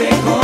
espejo.